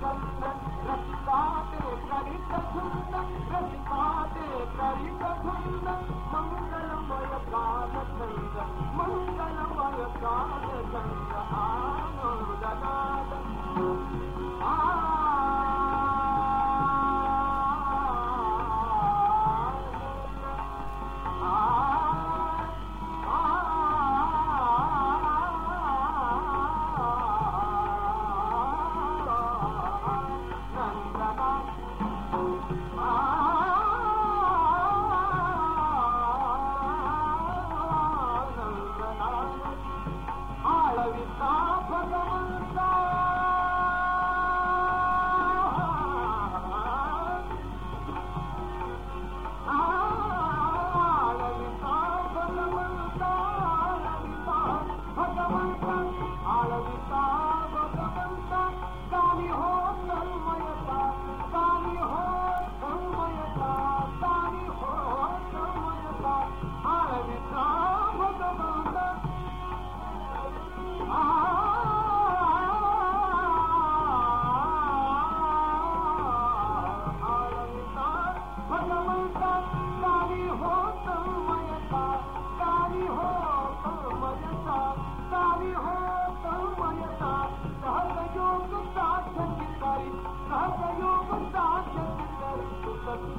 Mangalamaya Kaadha Chanda, Mangalamaya Kaadha Chanda, Mangalamaya Kaadha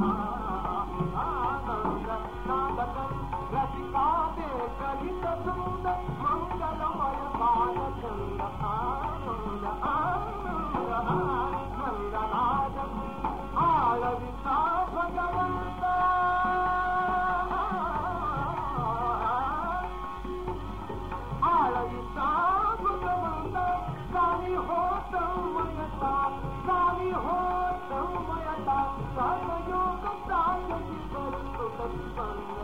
Ah uh -huh. fun.